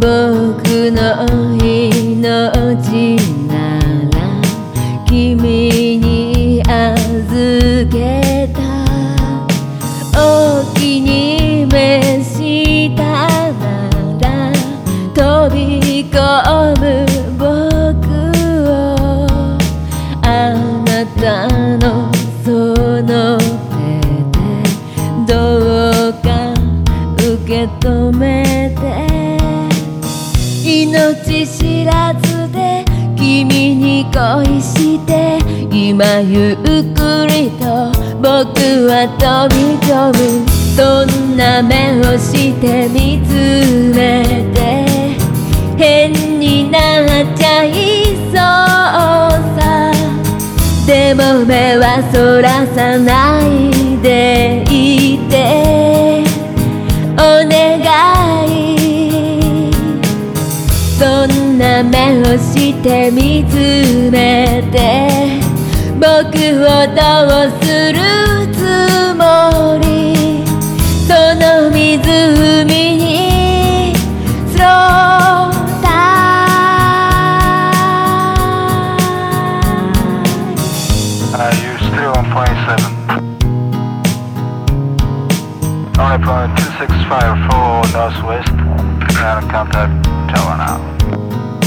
僕の命なら君命知らずで君に恋して今ゆっくりと僕は飛び込む。そんな目をして見つめて変になっちゃいそうさ。でも目はそらさないでいて目をして見つめて僕をどうするつもりその湖にスローダイ Uh, you're still on point seven. Only point two six five four northwest. And contact tower now.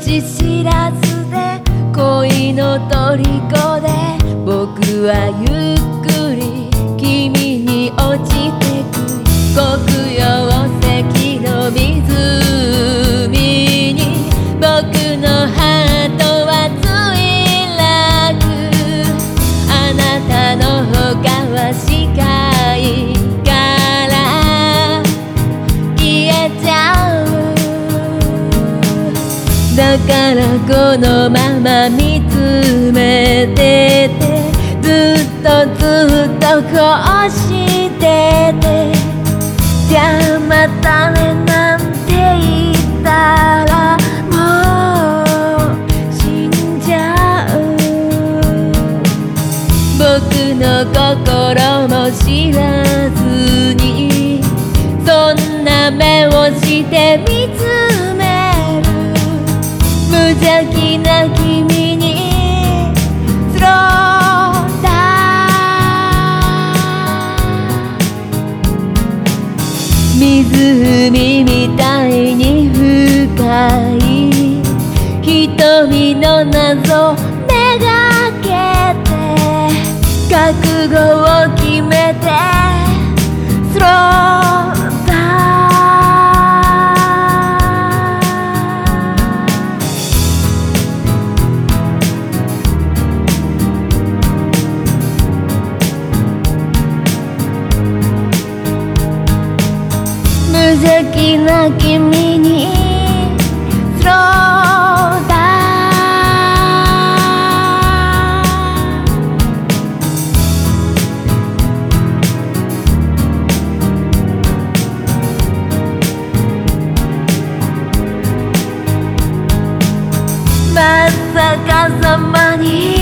命知らずで恋の虜で僕はゆっくり君に落ちてく。だからこのまま見つめててずっとずっとこうしててじゃあまたねなんて言ったらもう死んじゃう。僕の心も知らずにそんな目をして見つめる無邪気な君にスローダウン湖みたいに深い。瞳の謎めがけて。覚悟を決め無邪気な君にスローダまさかさまに